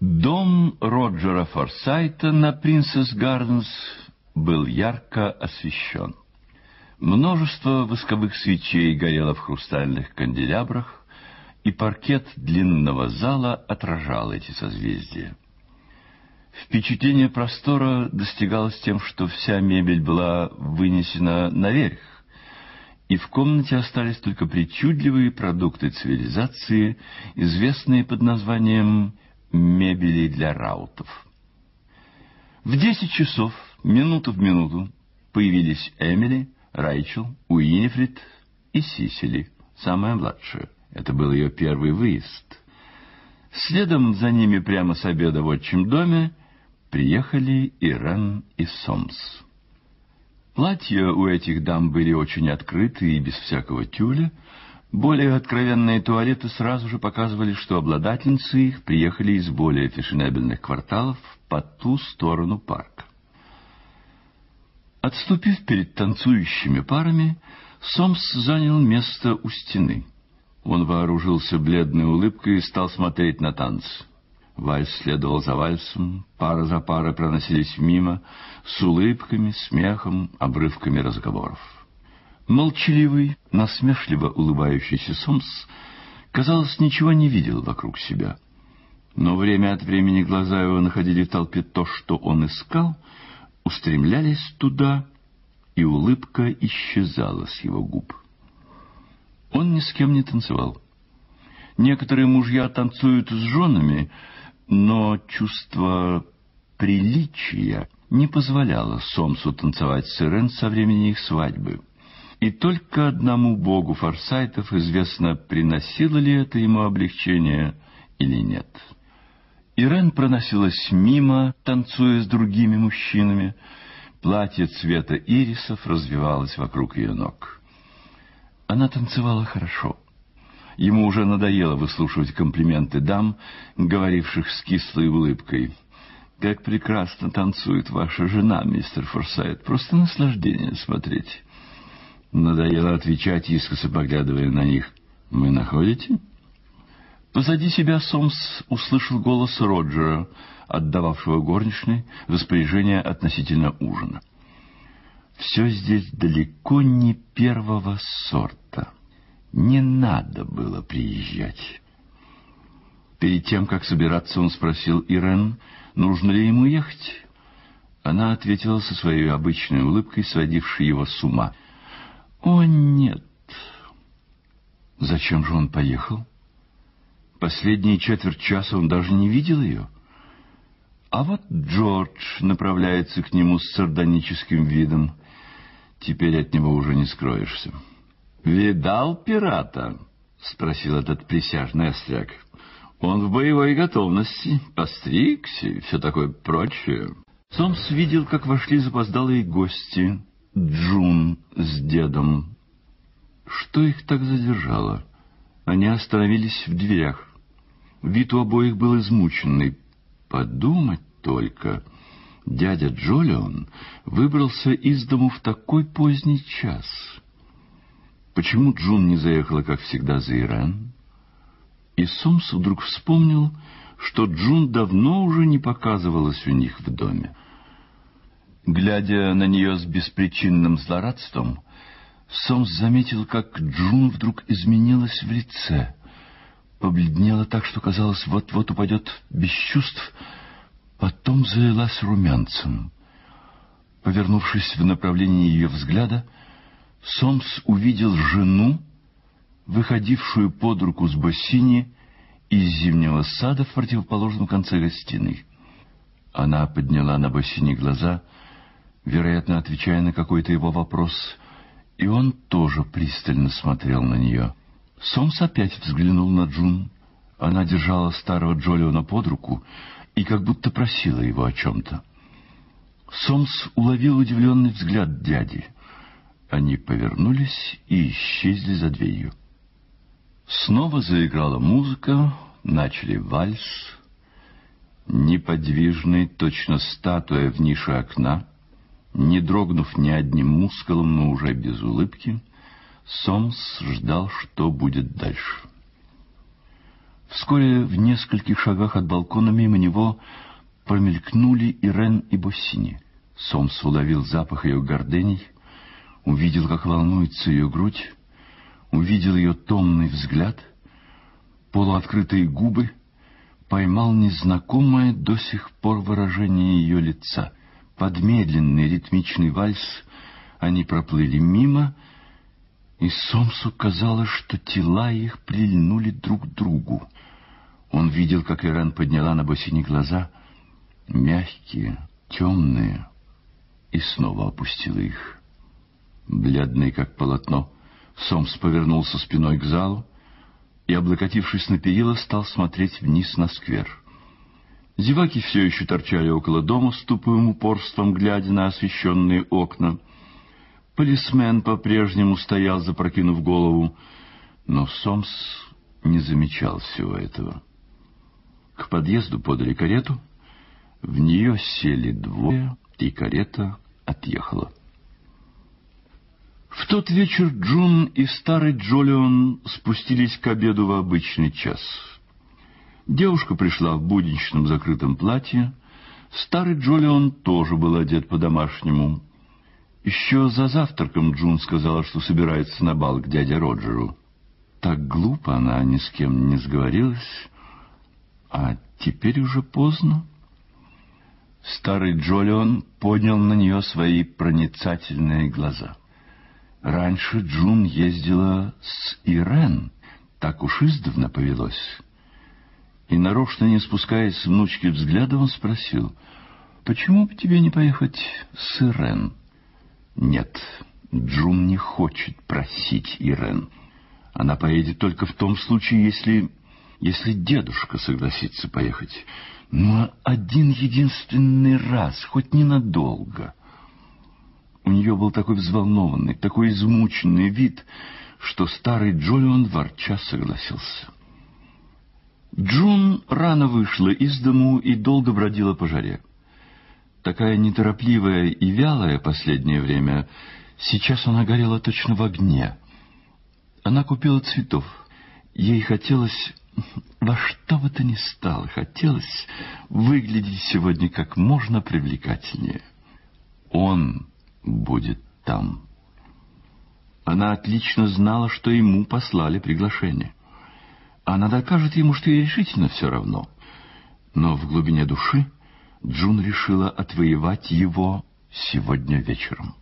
Дом Роджера Форсайта на Принцесс Гарденс был ярко освещен. Множество восковых свечей горело в хрустальных канделябрах, и паркет длинного зала отражал эти созвездия. Впечатление простора достигалось тем, что вся мебель была вынесена наверх, и в комнате остались только причудливые продукты цивилизации, известные под названием «мебели для раутов». В десять часов, минуту в минуту, появились Эмили, Райчел, Уинифрид и Сисили, самая младшая. Это был ее первый выезд. Следом за ними прямо с обеда в отчим доме приехали Ирен и Сомс. Платья у этих дам были очень открыты и без всякого тюля. Более откровенные туалеты сразу же показывали, что обладательницы их приехали из более фешенебельных кварталов по ту сторону парка. Отступив перед танцующими парами, Сомс занял место у стены. Он вооружился бледной улыбкой и стал смотреть на танцы. Вальс следовал за вальсом, пара за парой проносились мимо, с улыбками, смехом, обрывками разговоров. Молчаливый, насмешливо улыбающийся Сомс, казалось, ничего не видел вокруг себя. Но время от времени глаза его находили в толпе то, что он искал, устремлялись туда, и улыбка исчезала с его губ. Он ни с кем не танцевал. Некоторые мужья танцуют с женами, но чувство приличия не позволяло Сомсу танцевать с Ирен со времени их свадьбы. И только одному богу Форсайтов известно, приносило ли это ему облегчение или нет. Ирен проносилась мимо, танцуя с другими мужчинами. Платье цвета ирисов развивалось вокруг ее ног. Она танцевала хорошо — Ему уже надоело выслушивать комплименты дам, говоривших с кислой улыбкой. «Как прекрасно танцует ваша жена, мистер Форсайт. Просто наслаждение смотреть». Надоело отвечать, искоса поглядывая на них. «Вы находите?» Позади себя Сомс услышал голос Роджера, отдававшего горничной распоряжение относительно ужина. «Все здесь далеко не первого сорта». Не надо было приезжать. Перед тем, как собираться, он спросил Ирен, нужно ли ему ехать. Она ответила со своей обычной улыбкой, сводившей его с ума. «О, нет!» Зачем же он поехал? Последние четверть часа он даже не видел ее. А вот Джордж направляется к нему с сардоническим видом. Теперь от него уже не скроешься. «Видал пирата?» — спросил этот присяжный остряк. «Он в боевой готовности, постригся и все такое прочее». Сомс видел, как вошли запоздалые гости, Джун с дедом. Что их так задержало? Они остановились в дверях. Вид у обоих был измученный. Подумать только, дядя Джолион выбрался из дому в такой поздний час — Почему Джун не заехала, как всегда, за Иран? И Сомс вдруг вспомнил, что Джун давно уже не показывалась у них в доме. Глядя на нее с беспричинным злорадством, Сомс заметил, как Джун вдруг изменилась в лице. Побледнела так, что казалось, вот-вот упадет без чувств, потом залилась румянцем. Повернувшись в направлении ее взгляда, Сомс увидел жену, выходившую под руку с Боссини из зимнего сада в противоположном конце гостиной. Она подняла на Боссини глаза, вероятно, отвечая на какой-то его вопрос, и он тоже пристально смотрел на нее. Сомс опять взглянул на Джун. Она держала старого Джолиона под руку и как будто просила его о чем-то. Сомс уловил удивленный взгляд дяди — они повернулись и исчезли за дверью. Снова заиграла музыка, начали вальс. Неподвижный, точно статуя в нише окна, не дрогнув ни одним мускулом, но уже без улыбки, Сомс ждал, что будет дальше. Вскоре в нескольких шагах от балкона мимо него промелькнули Ирен и Боссини. Сомс уловил запах ее гордений, увидел, как волнуется ее грудь, увидел ее томный взгляд, полуоткрытые губы, поймал незнакомое до сих пор выражение ее лица. Под медленный ритмичный вальс они проплыли мимо, и Сомсу казалось, что тела их прильнули друг к другу. Он видел, как Ирен подняла на Босини глаза, мягкие, темные, и снова опустила их. Бледный, как полотно, Сомс повернулся спиной к залу и, облокотившись на перила, стал смотреть вниз на сквер. Зеваки все еще торчали около дома с тупым упорством, глядя на освещенные окна. Полисмен по-прежнему стоял, запрокинув голову, но Сомс не замечал всего этого. К подъезду подали карету, в нее сели двое, и карета отъехала. В тот вечер Джун и старый Джолион спустились к обеду в обычный час. Девушка пришла в будничном закрытом платье, старый Джолион тоже был одет по-домашнему. Еще за завтраком Джун сказала, что собирается на бал к дяде Роджеру. Так глупо она ни с кем не сговорилась, а теперь уже поздно. Старый Джолион поднял на нее свои проницательные глаза. Раньше Джун ездила с Ирен, так уж издавна повелось. И нарочно не спускаясь с внучки взгляда, он спросил, «Почему бы тебе не поехать с Ирен?» «Нет, Джун не хочет просить Ирен. Она поедет только в том случае, если если дедушка согласится поехать. Ну, один единственный раз, хоть ненадолго. У нее был такой взволнованный, такой измученный вид, что старый Джолион ворча согласился. Джун рано вышла из дому и долго бродила по жаре. Такая неторопливая и вялая последнее время, сейчас она горела точно в огне. Она купила цветов. Ей хотелось во что бы то ни стало, хотелось выглядеть сегодня как можно привлекательнее. Он будет там. Она отлично знала, что ему послали приглашение. Она докажет ему, что ей решительно все равно. Но в глубине души Джун решила отвоевать его сегодня вечером.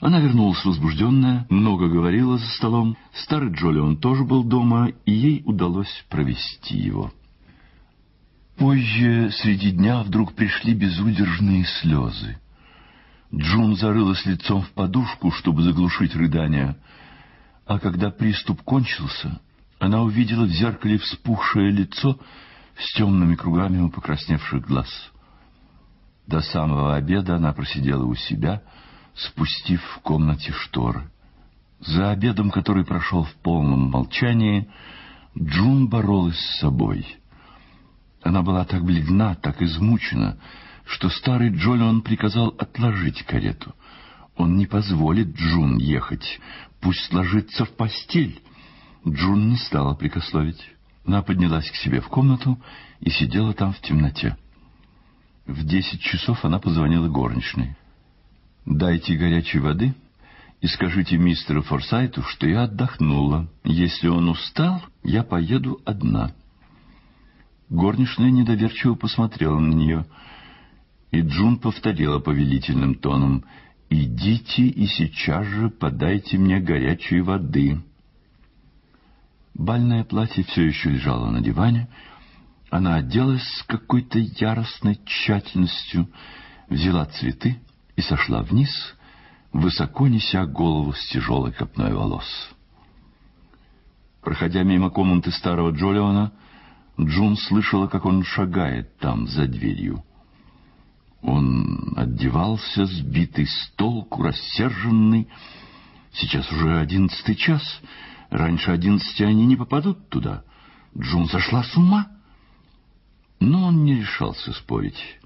Она вернулась возбужденная, много говорила за столом. Старый Джолион тоже был дома, и ей удалось провести его. Позже, среди дня, вдруг пришли безудержные слезы. Джун зарылась лицом в подушку, чтобы заглушить рыдания, а когда приступ кончился, она увидела в зеркале вспухшее лицо с темными кругами у покрасневших глаз. До самого обеда она просидела у себя — спустив в комнате шторы. За обедом, который прошел в полном молчании, Джун боролась с собой. Она была так бледна, так измучена, что старый Джолион приказал отложить карету. Он не позволит Джун ехать, пусть ложится в постель. Джун не стала прикословить. Она поднялась к себе в комнату и сидела там в темноте. В десять часов она позвонила горничной. Дайте горячей воды и скажите мистеру Форсайту, что я отдохнула. Если он устал, я поеду одна. Горничная недоверчиво посмотрела на нее, и Джун повторила повелительным тоном «Идите и сейчас же подайте мне горячей воды». Бальное платье все еще лежало на диване. Она оделась с какой-то яростной тщательностью, взяла цветы, и сошла вниз, высоко неся голову с тяжелой копной волос. Проходя мимо комнаты старого Джолиона, Джун слышала, как он шагает там, за дверью. Он одевался, сбитый с толку, рассерженный. Сейчас уже одиннадцатый час. Раньше одиннадцати они не попадут туда. Джун зашла с ума. Но он не решался спорить.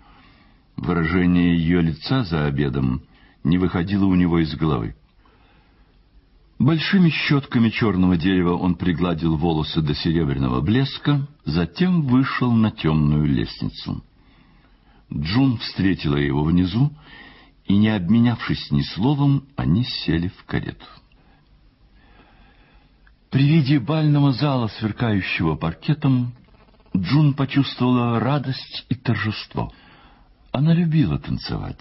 Выражение ее лица за обедом не выходило у него из головы. Большими щетками черного дерева он пригладил волосы до серебряного блеска, затем вышел на темную лестницу. Джун встретила его внизу, и, не обменявшись ни словом, они сели в карету. При виде бального зала, сверкающего паркетом, Джун почувствовала радость и торжество. Она любила танцевать,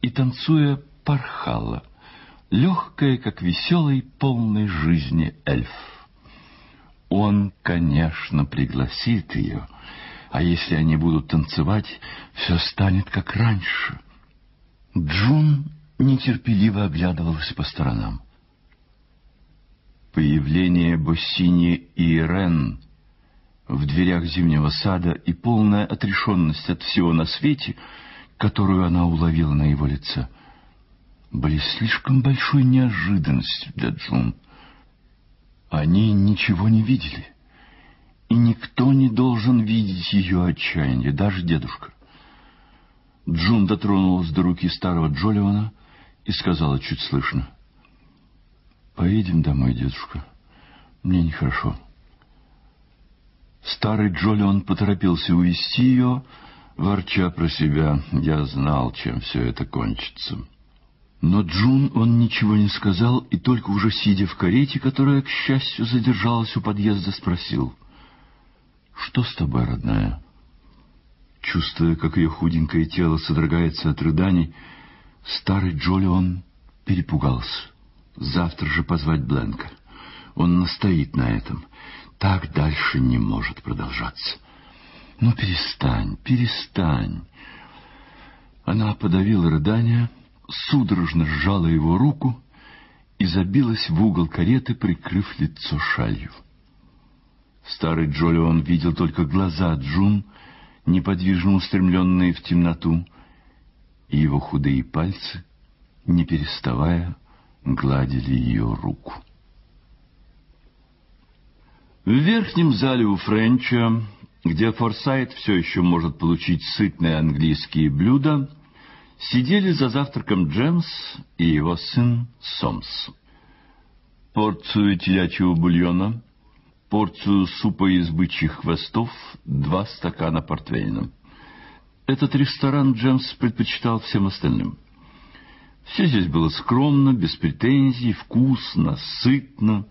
и, танцуя, порхала, легкая, как веселый, полной жизни эльф. Он, конечно, пригласит ее, а если они будут танцевать, все станет как раньше. Джун нетерпеливо оглядывалась по сторонам. Появление Боссини и Ирен в дверях зимнего сада и полная отрешенность от всего на свете, которую она уловила на его лице, были слишком большой неожиданностью для Джун. Они ничего не видели, и никто не должен видеть ее отчаяние, даже дедушка. Джун дотронулась до руки старого Джоливана и сказала чуть слышно. «Поедем домой, дедушка. Мне нехорошо». Старый Джоливан поторопился увести ее, ворча про себя. «Я знал, чем все это кончится». Но Джун он ничего не сказал, и только уже сидя в карете, которая, к счастью, задержалась у подъезда, спросил. «Что с тобой, родная?» Чувствуя, как ее худенькое тело содрогается от рыданий, старый Джолион перепугался. Завтра же позвать Бленка. Он настоит на этом. Так дальше не может продолжаться. Ну, перестань, перестань. Она подавила рыдания, судорожно сжала его руку и забилась в угол кареты, прикрыв лицо шалью. Старый Джолион видел только глаза Джун, неподвижно устремленные в темноту, и его худые пальцы, не переставая, гладили ее руку. В верхнем зале у Френча, где Форсайт все еще может получить сытные английские блюда, сидели за завтраком Джемс и его сын Сомс. Порцию телячьего бульона — порцию супа из бычьих хвостов, два стакана портвейна. Этот ресторан Джемс предпочитал всем остальным. Все здесь было скромно, без претензий, вкусно, сытно.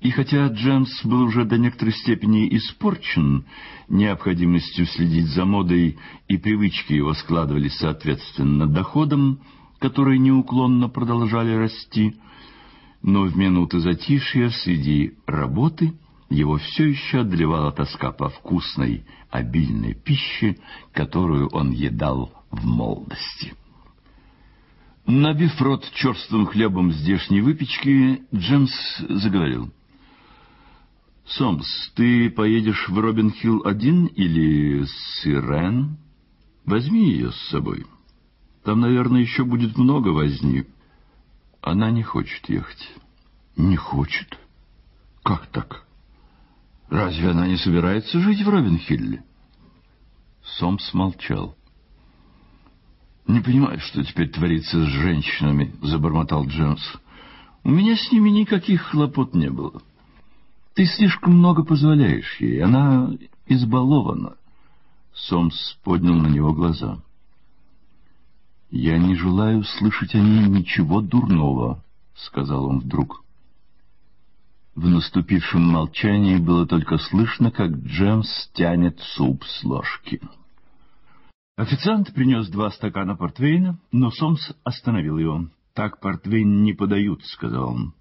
И хотя Джемс был уже до некоторой степени испорчен необходимостью следить за модой, и привычки его складывались соответственно доходам, которые неуклонно продолжали расти, но в минуты затишья среди работы — его все еще одолевала тоска по вкусной, обильной пище, которую он едал в молодости. Набив рот черствым хлебом здешней выпечки, Джемс заговорил. «Сомс, ты поедешь в Робин-Хилл один или с Ирен? Возьми ее с собой. Там, наверное, еще будет много возни. Она не хочет ехать». «Не хочет? Как так?» Разве она не собирается жить в Робинхилле? Сомс молчал. «Не понимаю, что теперь творится с женщинами», — забормотал Джемс. «У меня с ними никаких хлопот не было. Ты слишком много позволяешь ей, она избалована». Сомс поднял на него глаза. «Я не желаю слышать о ней ничего дурного», — сказал он вдруг. В наступившем молчании было только слышно, как Джемс тянет суп с ложки. Официант принес два стакана портвейна, но Сомс остановил его. «Так портвейн не подают», — сказал он.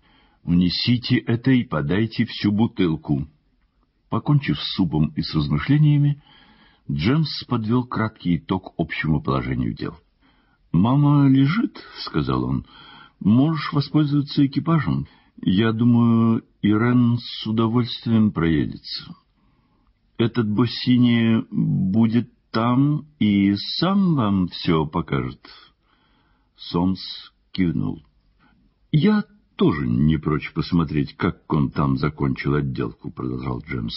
«Унесите это и подайте всю бутылку». Покончив с супом и с размышлениями, Джемс подвел краткий итог общему положению дел. «Мама лежит», — сказал он. «Можешь воспользоваться экипажем. Я думаю, Ирен с удовольствием проедется. Этот Боссини будет там и сам вам все покажет. Сомс кивнул. Я тоже не прочь посмотреть, как он там закончил отделку, продолжал Джемс.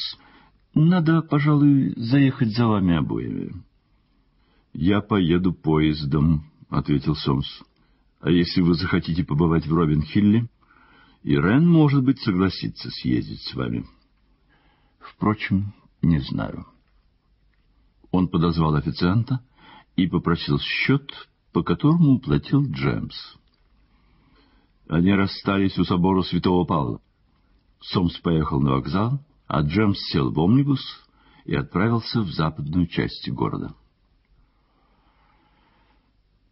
Надо, пожалуй, заехать за вами обоими. Я поеду поездом, ответил Сомс. А если вы захотите побывать в Робин-Хилле? Ирен, может быть, согласится съездить с вами. Впрочем, не знаю. Он подозвал официанта и попросил счет, по которому уплатил Джемс. Они расстались у собора Святого Павла. Сомс поехал на вокзал, а Джемс сел в омнибус и отправился в западную часть города.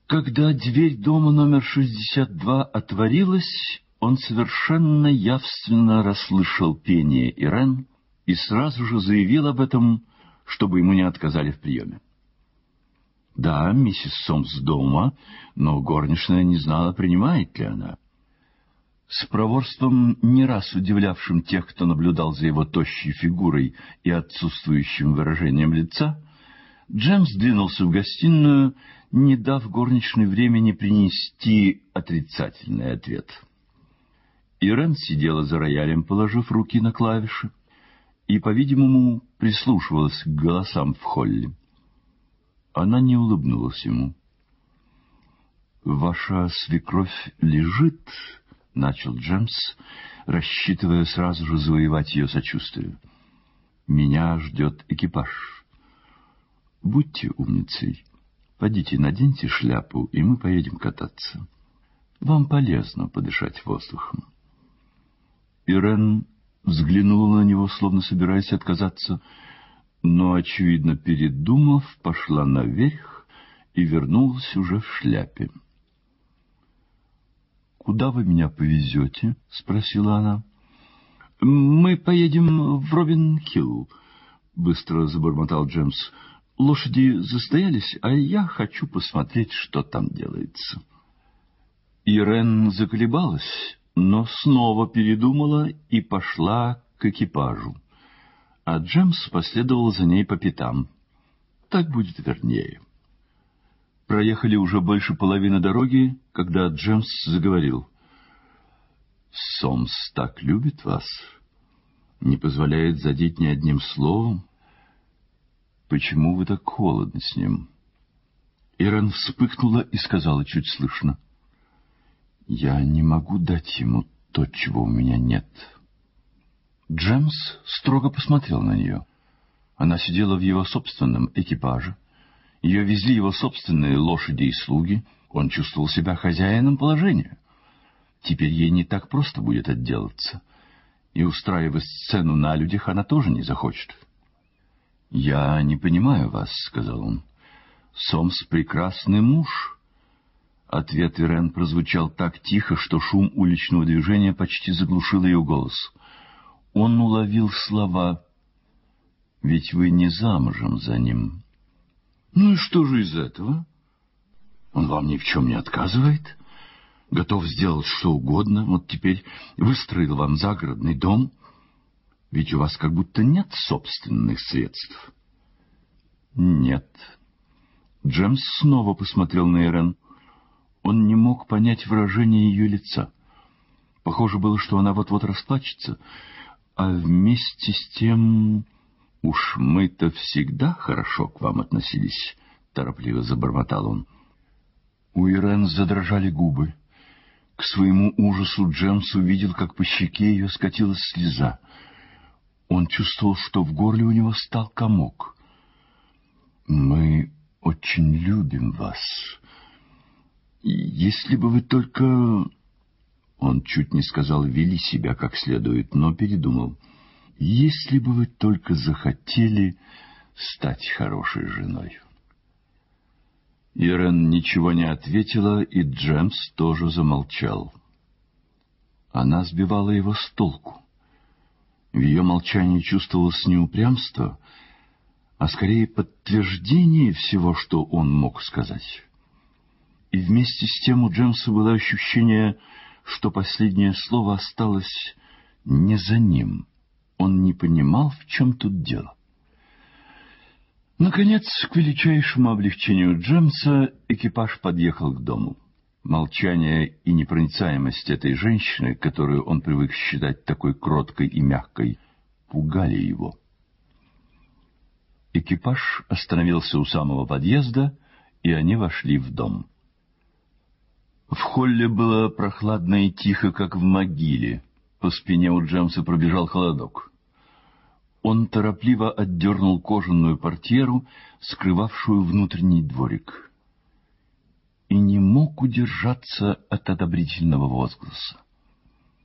Когда дверь дома номер 62 отворилась, он совершенно явственно расслышал пение Ирен и сразу же заявил об этом, чтобы ему не отказали в приеме. Да, миссис Сомс дома, но горничная не знала, принимает ли она. С проворством, не раз удивлявшим тех, кто наблюдал за его тощей фигурой и отсутствующим выражением лица, Джемс двинулся в гостиную, не дав горничной времени принести отрицательный ответ. Ирен сидела за роялем, положив руки на клавиши, и, по-видимому, прислушивалась к голосам в холле. Она не улыбнулась ему. «Ваша свекровь лежит», — начал Джемс, рассчитывая сразу же завоевать ее сочувствие. «Меня ждет экипаж. Будьте умницей. Пойдите, наденьте шляпу, и мы поедем кататься. Вам полезно подышать воздухом». Ирен взглянула на него, словно собираясь отказаться, но, очевидно, передумав, пошла наверх и вернулась уже в шляпе. «Куда вы меня повезете?» — спросила она. «Мы поедем в Робин-Хилл», — быстро забормотал Джемс. «Лошади застоялись, а я хочу посмотреть, что там делается». Ирен заколебалась, но снова передумала и пошла к экипажу. А Джемс последовал за ней по пятам. Так будет вернее. Проехали уже больше половины дороги, когда Джемс заговорил. «Сомс так любит вас, не позволяет задеть ни одним словом. Почему вы так холодны с ним?» Ирен вспыхнула и сказала чуть слышно. Я не могу дать ему то, чего у меня нет. Джемс строго посмотрел на нее. Она сидела в его собственном экипаже. Ее везли его собственные лошади и слуги. Он чувствовал себя хозяином положения. Теперь ей не так просто будет отделаться. И устраивать сцену на людях она тоже не захочет. «Я не понимаю вас», — сказал он. «Сомс — прекрасный муж» Ответ Ирен прозвучал так тихо, что шум уличного движения почти заглушил ее голос. Он уловил слова «Ведь вы не замужем за ним». «Ну и что же из этого? Он вам ни в чем не отказывает, готов сделать что угодно, вот теперь выстроил вам загородный дом, ведь у вас как будто нет собственных средств». «Нет». Джемс снова посмотрел на Ирен. Он не мог понять выражение ее лица. Похоже было, что она вот-вот расплачется, а вместе с тем... «Уж мы-то всегда хорошо к вам относились», — торопливо забормотал он. У Ирен задрожали губы. К своему ужасу Джемс увидел, как по щеке ее скатилась слеза. Он чувствовал, что в горле у него стал комок. «Мы очень любим вас», если бы вы только... Он чуть не сказал «вели себя как следует», но передумал. Если бы вы только захотели стать хорошей женой. Ирен ничего не ответила, и Джемс тоже замолчал. Она сбивала его с толку. В ее молчании чувствовалось не упрямство, а скорее подтверждение всего, что он мог сказать и вместе с тем у Джемса было ощущение, что последнее слово осталось не за ним. Он не понимал, в чем тут дело. Наконец, к величайшему облегчению Джемса, экипаж подъехал к дому. Молчание и непроницаемость этой женщины, которую он привык считать такой кроткой и мягкой, пугали его. Экипаж остановился у самого подъезда, и они вошли в дом. В холле было прохладно и тихо, как в могиле. По спине у Джемса пробежал холодок. Он торопливо отдернул кожаную портьеру, скрывавшую внутренний дворик, и не мог удержаться от одобрительного возгласа.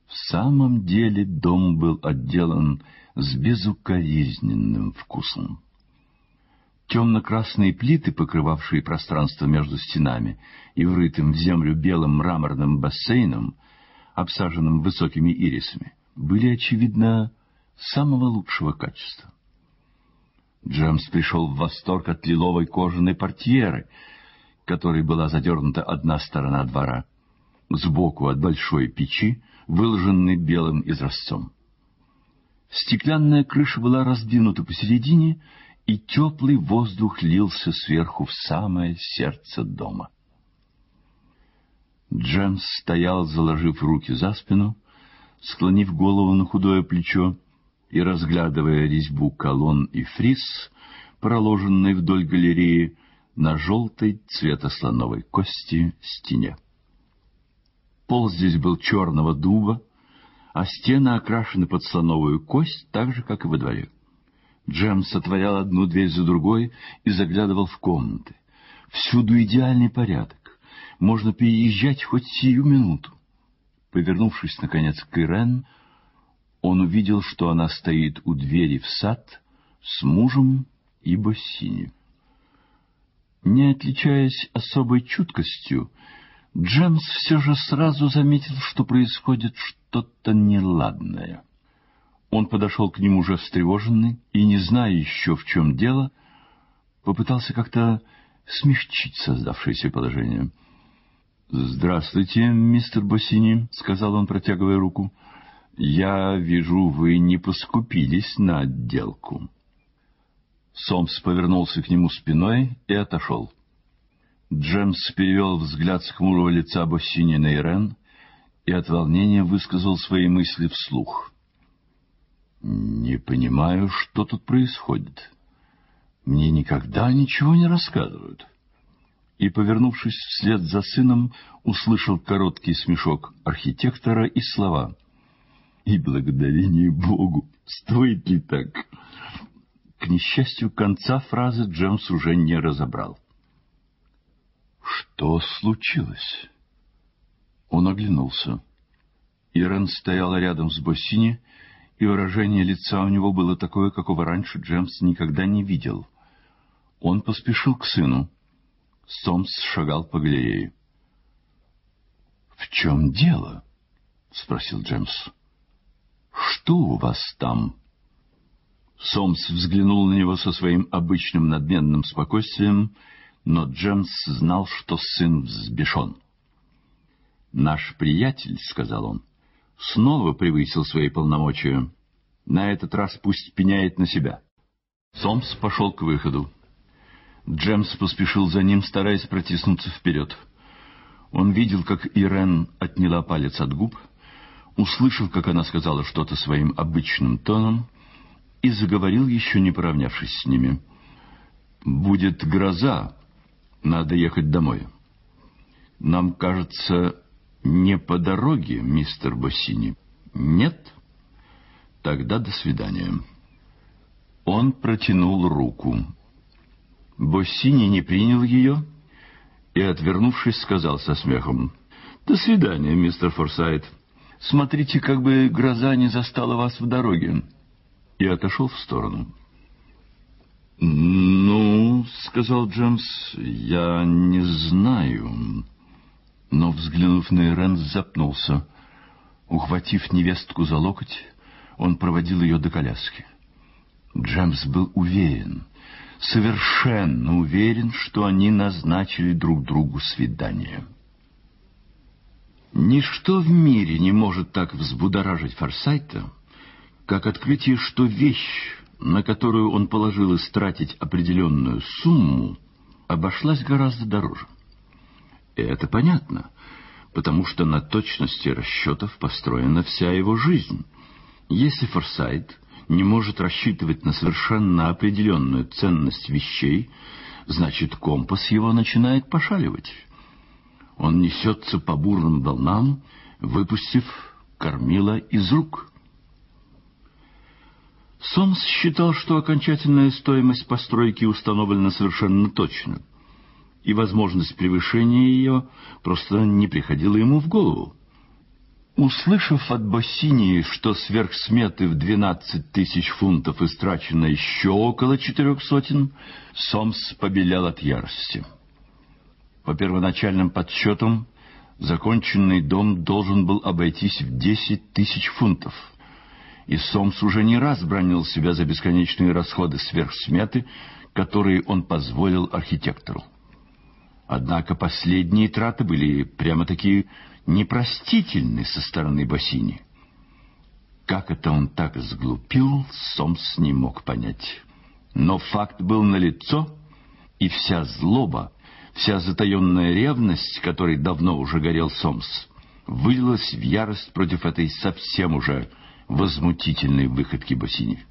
В самом деле дом был отделан с безукоризненным вкусом. Темно-красные плиты, покрывавшие пространство между стенами и врытым в землю белым мраморным бассейном, обсаженным высокими ирисами, были, очевидно, самого лучшего качества. Джемс пришел в восторг от лиловой кожаной портьеры, которой была задернута одна сторона двора, сбоку от большой печи, выложенной белым изразцом. Стеклянная крыша была раздвинута посередине, и теплый воздух лился сверху в самое сердце дома. Джемс стоял, заложив руки за спину, склонив голову на худое плечо и разглядывая резьбу колонн и фриз, проложенной вдоль галереи на желтой цвета слоновой кости стене. Пол здесь был черного дуба, а стены окрашены под слоновую кость, так же, как и во дворе. Джемс отворял одну дверь за другой и заглядывал в комнаты. Всюду идеальный порядок. Можно переезжать хоть сию минуту. Повернувшись, наконец, к Ирен, он увидел, что она стоит у двери в сад с мужем и Боссини. Не отличаясь особой чуткостью, Джемс все же сразу заметил, что происходит что-то неладное. Он подошел к нему уже встревоженный и, не зная еще, в чем дело, попытался как-то смягчить создавшееся положение. «Здравствуйте, мистер Боссини», — сказал он, протягивая руку. «Я вижу, вы не поскупились на отделку». Сомс повернулся к нему спиной и отошел. Джемс перевел взгляд с хмурого лица Боссини на Ирен и от волнения высказал свои мысли вслух. «Не понимаю, что тут происходит. Мне никогда ничего не рассказывают». И, повернувшись вслед за сыном, услышал короткий смешок архитектора и слова — и благодарение Богу. Стоит ли так? К несчастью, конца фразы Джемс уже не разобрал. Что случилось? Он оглянулся. Ирен стояла рядом с Боссини, и выражение лица у него было такое, какого раньше Джемс никогда не видел. Он поспешил к сыну. Сомс шагал по галерее. — В чем дело? — спросил Джемс. Что у вас там? Сомс взглянул на него со своим обычным надменным спокойствием, но Джемс знал, что сын взбешен. «Наш приятель», — сказал он, — «снова превысил свои полномочия. На этот раз пусть пеняет на себя». Сомс пошел к выходу. Джемс поспешил за ним, стараясь протиснуться вперед. Он видел, как Ирен отняла палец от губ — услышал, как она сказала что-то своим обычным тоном, и заговорил, еще не поравнявшись с ними. «Будет гроза, надо ехать домой. Нам кажется, не по дороге, мистер Боссини. Нет? Тогда до свидания». Он протянул руку. Боссини не принял ее и, отвернувшись, сказал со смехом, «До свидания, мистер Форсайт». Смотрите, как бы гроза не застала вас в дороге. И отошел в сторону. «Ну, — сказал Джемс, — я не знаю». Но, взглянув на Ирен, запнулся. Ухватив невестку за локоть, он проводил ее до коляски. Джемс был уверен, совершенно уверен, что они назначили друг другу свидание. Ничто в мире не может так взбудоражить Форсайта, как открытие, что вещь, на которую он положил истратить определенную сумму, обошлась гораздо дороже. И это понятно, потому что на точности расчетов построена вся его жизнь. Если Форсайт не может рассчитывать на совершенно определенную ценность вещей, значит компас его начинает пошаливать. Он несется по бурным волнам, выпустив кормила из рук. Сомс считал, что окончательная стоимость постройки установлена совершенно точно, и возможность превышения ее просто не приходила ему в голову. Услышав от Боссини, что сверх сметы в двенадцать тысяч фунтов истрачено еще около четырех сотен, Сомс побелел от ярости. По первоначальным подсчетам, законченный дом должен был обойтись в десять тысяч фунтов — и Сомс уже не раз бронил себя за бесконечные расходы сверхсметы, которые он позволил архитектору. Однако последние траты были прямо-таки непростительны со стороны Бассини. Как это он так сглупил, Сомс не мог понять. Но факт был налицо, и вся злоба, вся затаенная ревность, которой давно уже горел Сомс, вылилась в ярость против этой совсем уже возмутительной выходки Бассини.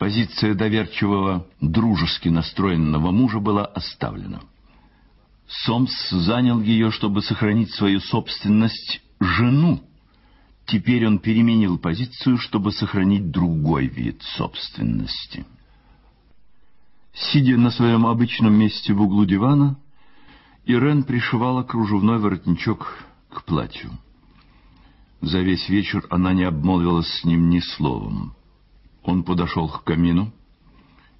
Позиция доверчивого, дружески настроенного мужа была оставлена. Сомс занял ее, чтобы сохранить свою собственность, жену. Теперь он переменил позицию, чтобы сохранить другой вид собственности. Сидя на своем обычном месте в углу дивана, Ирен пришивала кружевной воротничок к платью. За весь вечер она не обмолвилась с ним ни словом. Он подошел к камину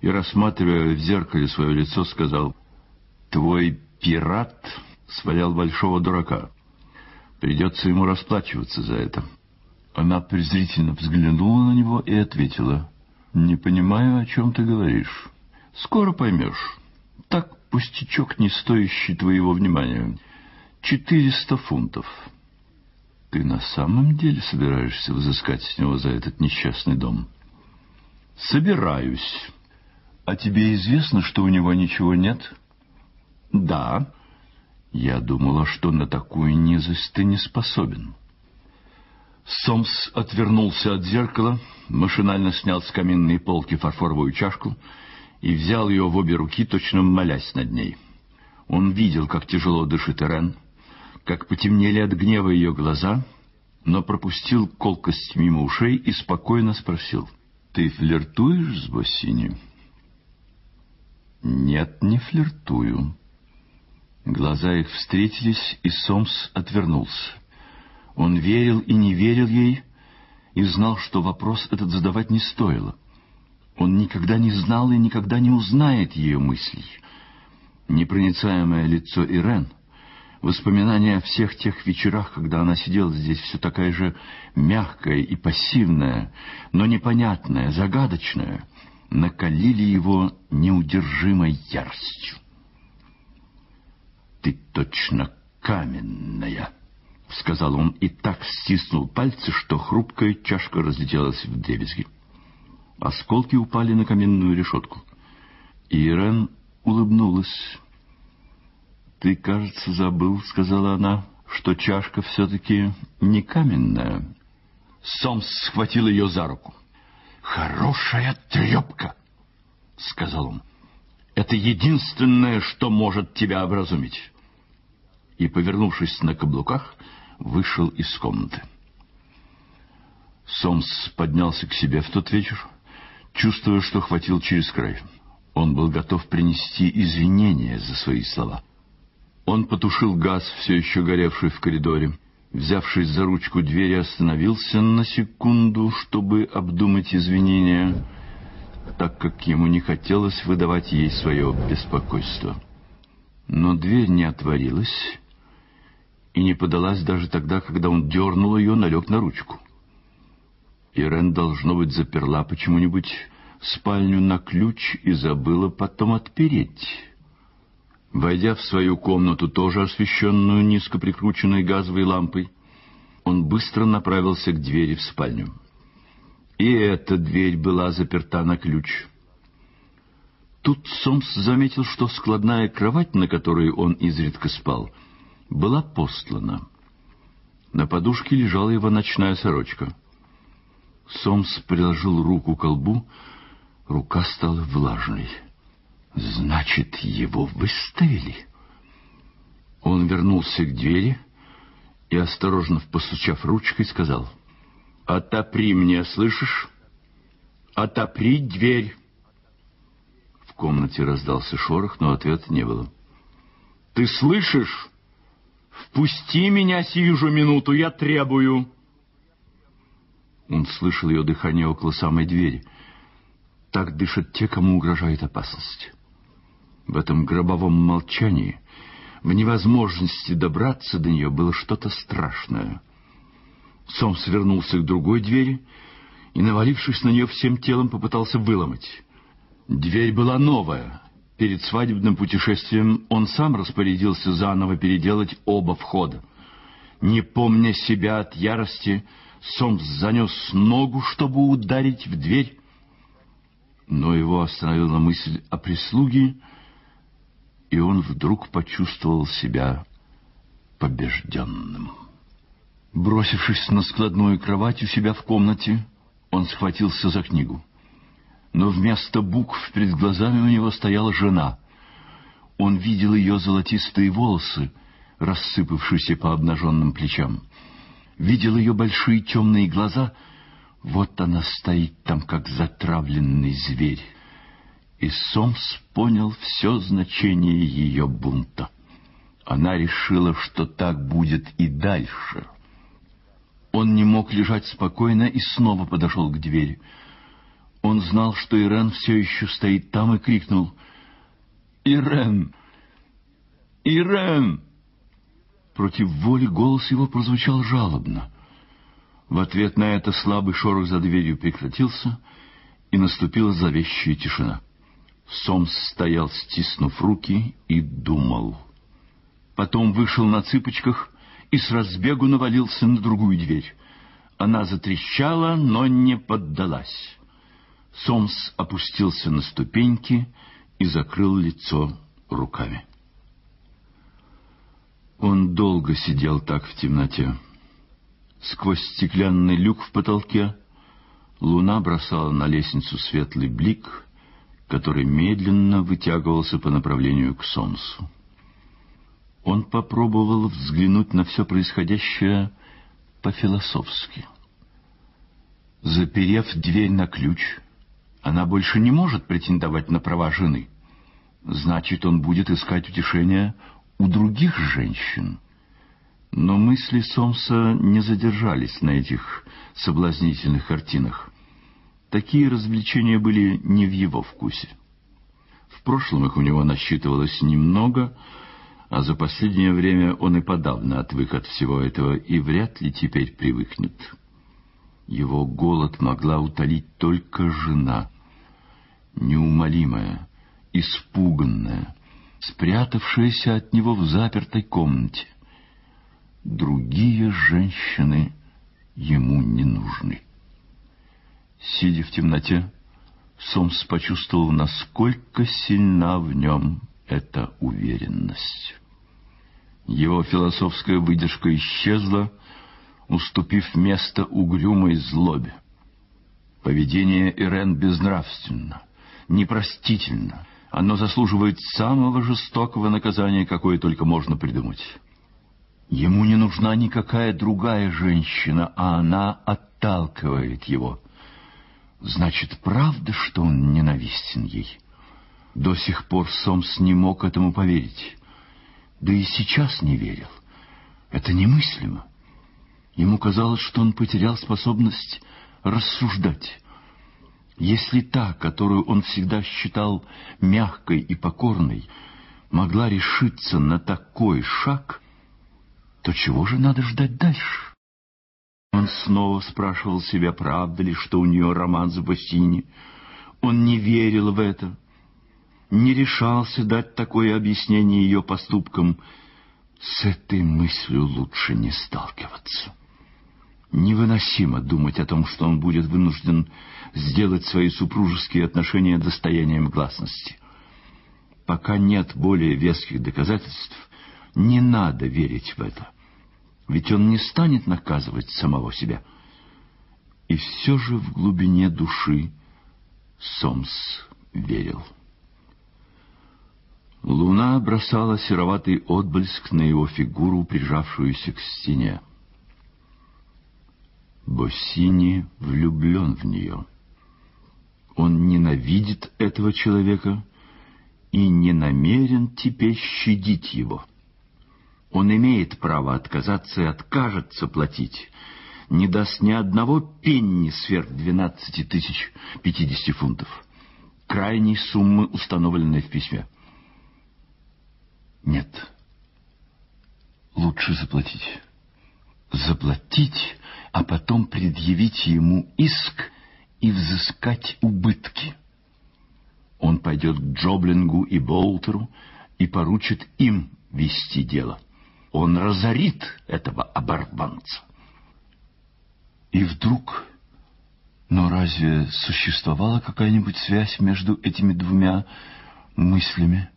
и, рассматривая в зеркале свое лицо, сказал, «Твой пират свалял большого дурака. Придется ему расплачиваться за это». Она презрительно взглянула на него и ответила, «Не понимаю, о чем ты говоришь. Скоро поймешь. Так пустячок, не стоящий твоего внимания. Четыреста фунтов». Ты на самом деле собираешься взыскать с него за этот несчастный дом? Собираюсь. А тебе известно, что у него ничего нет? Да. Я думала, что на такую низость ты не способен. Сомс отвернулся от зеркала, машинально снял с каминной полки фарфоровую чашку и взял ее в обе руки, точно молясь над ней. Он видел, как тяжело дышит Ирен, как потемнели от гнева ее глаза, но пропустил колкость мимо ушей и спокойно спросил. «Ты флиртуешь с Боссини?» «Нет, не флиртую». Глаза их встретились, и Сомс отвернулся. Он верил и не верил ей, и знал, что вопрос этот задавать не стоило. Он никогда не знал и никогда не узнает ее мыслей. Непроницаемое лицо Ирен — Воспоминания о всех тех вечерах, когда она сидела здесь, все такая же мягкая и пассивная, но непонятная, загадочная, накалили его неудержимой яростью. «Ты точно каменная!» — сказал он и так стиснул пальцы, что хрупкая чашка разлетелась в дребезги. Осколки упали на каменную решетку. Ирен улыбнулась «Ты, кажется, забыл, — сказала она, — что чашка все-таки не каменная». Сомс схватил ее за руку. «Хорошая трепка!» — сказал он. «Это единственное, что может тебя образумить». И, повернувшись на каблуках, вышел из комнаты. Сомс поднялся к себе в тот вечер, чувствуя, что хватил через край. Он был готов принести извинения за свои слова. Он потушил газ, все еще горевший в коридоре. Взявшись за ручку двери, остановился на секунду, чтобы обдумать извинения, так как ему не хотелось выдавать ей свое беспокойство. Но дверь не отворилась и не подалась даже тогда, когда он дернул ее, налег на ручку. Ирен, должно быть, заперла почему-нибудь спальню на ключ и забыла потом отпереть. Войдя в свою комнату, тоже освещенную низко прикрученной газовой лампой, он быстро направился к двери в спальню. И эта дверь была заперта на ключ. Тут Сомс заметил, что складная кровать, на которой он изредка спал, была постлана. На подушке лежала его ночная сорочка. Сомс приложил руку к колбу, рука стала влажной. Значит, его выставили? Он вернулся к двери и, осторожно постучав ручкой, сказал, «Отопри мне, слышишь? Отопри дверь!» В комнате раздался шорох, но ответа не было. «Ты слышишь? Впусти меня сию же минуту, я требую!» Он слышал ее дыхание около самой двери. Так дышат те, кому угрожает опасность. В этом гробовом молчании, в невозможности добраться до нее, было что-то страшное. Сом свернулся к другой двери и, навалившись на нее всем телом, попытался выломать. Дверь была новая. Перед свадебным путешествием он сам распорядился заново переделать оба входа. Не помня себя от ярости, Сомс занес ногу, чтобы ударить в дверь, но его остановила мысль о прислуге, и он вдруг почувствовал себя побежденным. Бросившись на складную кровать у себя в комнате, он схватился за книгу. Но вместо букв перед глазами у него стояла жена. Он видел ее золотистые волосы, рассыпавшиеся по обнаженным плечам видел ее большие темные глаза. Вот она стоит там, как затравленный зверь. И Сомс понял все значение ее бунта. Она решила, что так будет и дальше. Он не мог лежать спокойно и снова подошел к двери. Он знал, что Ирен все еще стоит там, и крикнул «Ирен! Ирен!» Против воли голос его прозвучал жалобно. В ответ на это слабый шорох за дверью прекратился, и наступила зловещая тишина. Сомс стоял, стиснув руки, и думал. Потом вышел на цыпочках и с разбегу навалился на другую дверь. Она затрещала, но не поддалась. Сомс опустился на ступеньки и закрыл лицо руками. Он долго сидел так в темноте. Сквозь стеклянный люк в потолке луна бросала на лестницу светлый блик, который медленно вытягивался по направлению к солнцу. Он попробовал взглянуть на все происходящее по-философски. Заперев дверь на ключ, она больше не может претендовать на права жены. Значит, он будет искать утешения у других женщин. Но мысли Сомса не задержались на этих соблазнительных картинах. Такие развлечения были не в его вкусе. В прошлом их у него насчитывалось немного, а за последнее время он и подавно отвык от всего этого и вряд ли теперь привыкнет. Его голод могла утолить только жена, неумолимая, испуганная, спрятавшаяся от него в запертой комнате. Другие женщины ему не нужны. Сидя в темноте, Сомс почувствовал, насколько сильна в нем эта уверенность. Его философская выдержка исчезла, уступив место угрюмой злобе. Поведение Ирен безнравственно, непростительно, оно заслуживает самого жестокого наказания, какое только можно придумать. Ему не нужна никакая другая женщина, а она отталкивает его. Значит, правда, что он ненавистен ей? До сих пор Сомс не мог этому поверить. Да и сейчас не верил. Это немыслимо. Ему казалось, что он потерял способность рассуждать. Если та, которую он всегда считал мягкой и покорной, могла решиться на такой шаг, то чего же надо ждать дальше? Он снова спрашивал себя, правда ли, что у нее роман за Бастини. Он не верил в это, не решался дать такое объяснение ее поступкам. С этой мыслью лучше не сталкиваться. Невыносимо думать о том, что он будет вынужден сделать свои супружеские отношения достоянием гласности. Пока нет более веских доказательств, не надо верить в это. Ведь он не станет наказывать самого себя. И все же в глубине души Сомс верил. Луна бросала сероватый отблеск на его фигуру, прижавшуюся к стене. Боссини влюблен в нее. Он ненавидит этого человека и не намерен теперь щадить его. Он имеет право отказаться и откажется платить, не даст ни одного пенни сверх двенадцати тысяч пятидесяти фунтов, крайней суммы, установленной в письме. Нет, лучше заплатить. Заплатить, а потом предъявить ему иск и взыскать убытки. Он пойдет к Джоблингу и Болтеру и поручит им вести дело. Он разорит этого оборванца. И вдруг... Но разве существовала какая-нибудь связь между этими двумя мыслями?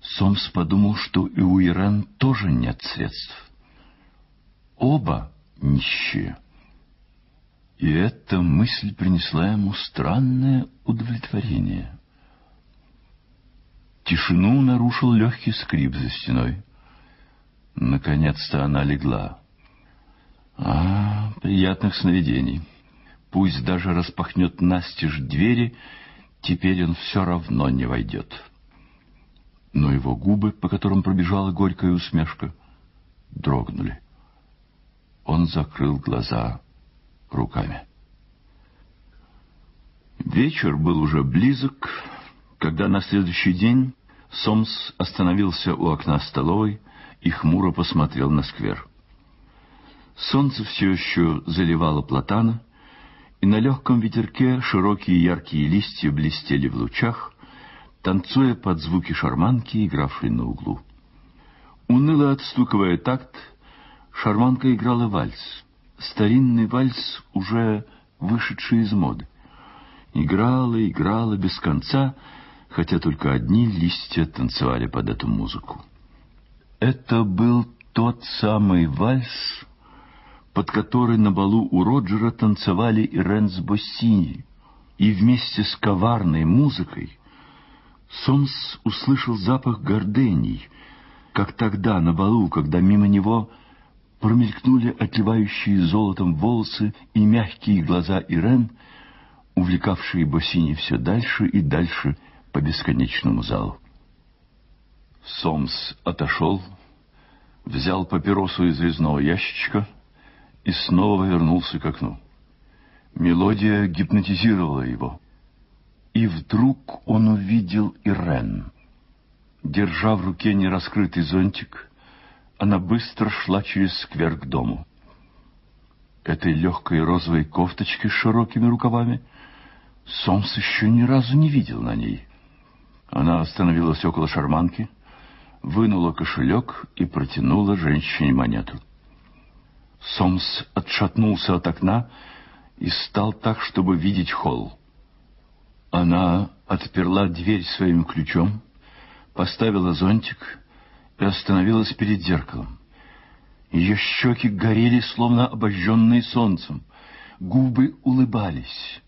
Сомс подумал, что и у Ирен тоже нет средств. Оба нищие. И эта мысль принесла ему странное удовлетворение. Тишину нарушил легкий скрип за стеной. Наконец-то она легла. А, приятных сновидений. Пусть даже распахнет настежь двери, теперь он все равно не войдет. Но его губы, по которым пробежала горькая усмешка, дрогнули. Он закрыл глаза руками. Вечер был уже близок, когда на следующий день Сомс остановился у окна столовой и хмуро посмотрел на сквер. Солнце все еще заливало платана, и на легком ветерке широкие яркие листья блестели в лучах, танцуя под звуки шарманки, игравшей на углу. Уныло отстукивая такт, шарманка играла вальс. Старинный вальс, уже вышедший из моды. Играла, играла без конца, хотя только одни листья танцевали под эту музыку. Это был тот самый вальс, под который на балу у Роджера танцевали Ирен с Боссини, и вместе с коварной музыкой Сомс услышал запах гордений, как тогда на балу, когда мимо него промелькнули отливающие золотом волосы и мягкие глаза Ирен, увлекавшие Боссини все дальше и дальше по бесконечному залу. Сомс отошел, взял папиросу из резного ящичка — и снова вернулся к окну. Мелодия гипнотизировала его. И вдруг он увидел Ирен. Держа в руке нераскрытый зонтик, она быстро шла через сквер к дому. Этой легкой розовой кофточки с широкими рукавами Сомс еще ни разу не видел на ней. Она остановилась около шарманки, вынула кошелек и протянула женщине монету. Сомс отшатнулся от окна и стал так, чтобы видеть холл. Она отперла дверь своим ключом, поставила зонтик и остановилась перед зеркалом. Ее щеки горели, словно обожженные солнцем, губы улыбались.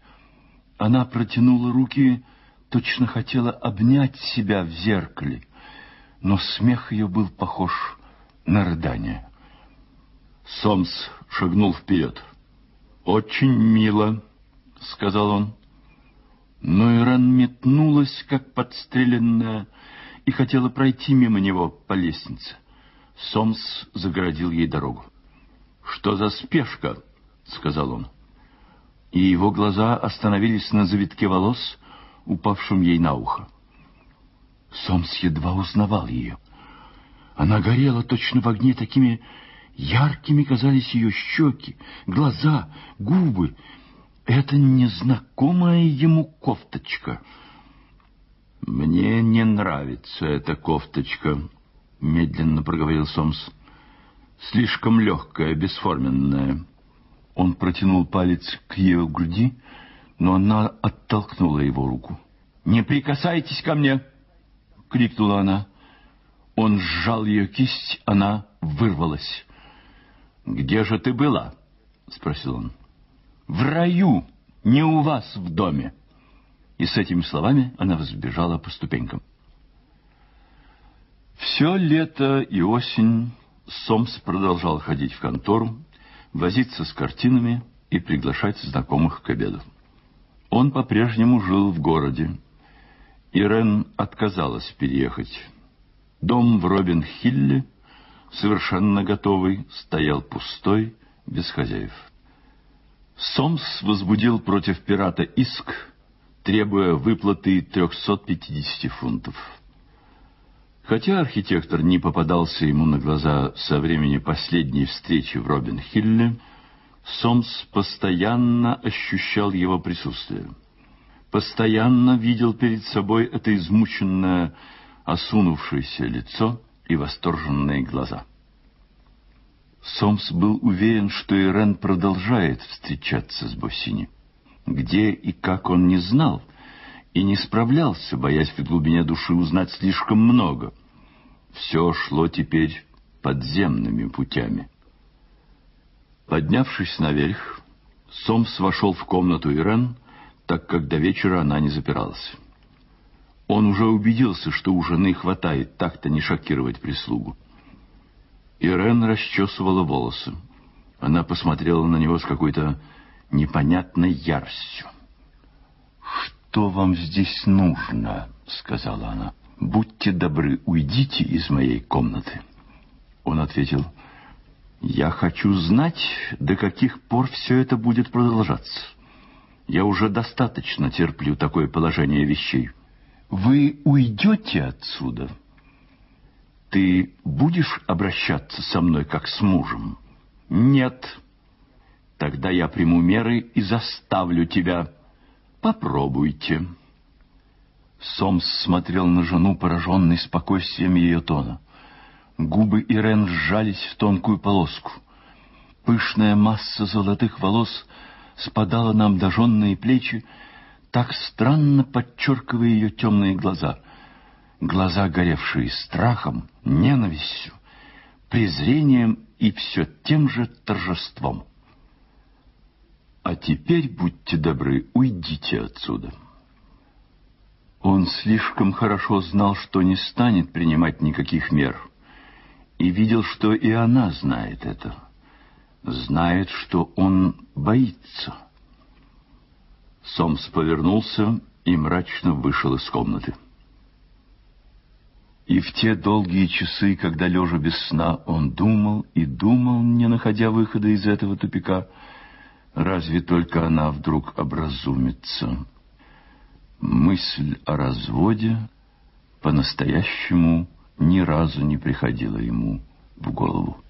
Она протянула руки, точно хотела обнять себя в зеркале, но смех ее был похож на рыдание. Сомс шагнул вперед. «Очень мило», — сказал он. Но Иран метнулась, как подстреленная, и хотела пройти мимо него по лестнице. Сомс загородил ей дорогу. «Что за спешка?» — сказал он. И его глаза остановились на завитке волос, упавшем ей на ухо. Сомс едва узнавал ее. Она горела точно в огне такими Яркими казались ее щеки, глаза, губы. Это незнакомая ему кофточка. «Мне не нравится эта кофточка», — медленно проговорил Сомс. «Слишком легкая, бесформенная». Он протянул палец к ее груди, но она оттолкнула его руку. «Не прикасайтесь ко мне!» — крикнула она. Он сжал ее кисть, она вырвалась. «Где же ты была?» — спросил он. «В раю, не у вас в доме». И с этими словами она взбежала по ступенькам. Все лето и осень Сомс продолжал ходить в контору, возиться с картинами и приглашать знакомых к обеду. Он по-прежнему жил в городе. Ирен отказалась переехать. Дом в Робин-Хилле, совершенно готовый, стоял пустой, без хозяев. Сомс возбудил против пирата иск, требуя выплаты 350 фунтов. Хотя архитектор не попадался ему на глаза со времени последней встречи в Робин-Хилле, Сомс постоянно ощущал его присутствие. Постоянно видел перед собой это измученное, осунувшееся лицо и восторженные глаза. Сомс был уверен, что Ирен продолжает встречаться с Боссини. Где и как он не знал, и не справлялся, боясь в глубине души узнать слишком много. Все шло теперь подземными путями. Поднявшись наверх, Сомс вошел в комнату Ирен, так как до вечера она не запиралась. Он уже убедился, что у жены хватает так-то не шокировать прислугу. Ирен расчесывала волосы. Она посмотрела на него с какой-то непонятной яростью. «Что вам здесь нужно?» — сказала она. «Будьте добры, уйдите из моей комнаты». Он ответил, я хочу знать, до каких пор все это будет продолжаться. Я уже достаточно терплю такое положение вещей. Вы уйдете отсюда? Ты будешь обращаться со мной как с мужем? Нет. Тогда я приму меры и заставлю тебя. Попробуйте. Сомс смотрел на жену, пораженный спокойствием ее тона. Губы Ирен сжались в тонкую полоску. Пышная масса золотых волос спадала на обнаженные плечи, так странно подчеркивая ее темные глаза. Глаза, горевшие страхом, ненавистью, презрением и все тем же торжеством. «А теперь, будьте добры, уйдите отсюда». Он слишком хорошо знал, что не станет принимать никаких мер — и видел, что и она знает это. Знает, что он боится. Сомс повернулся и мрачно вышел из комнаты. И в те долгие часы, когда, лежа без сна, он думал и думал, не находя выхода из этого тупика, разве только она вдруг образумится. Мысль о разводе по-настоящему ни разу не приходило ему в голову.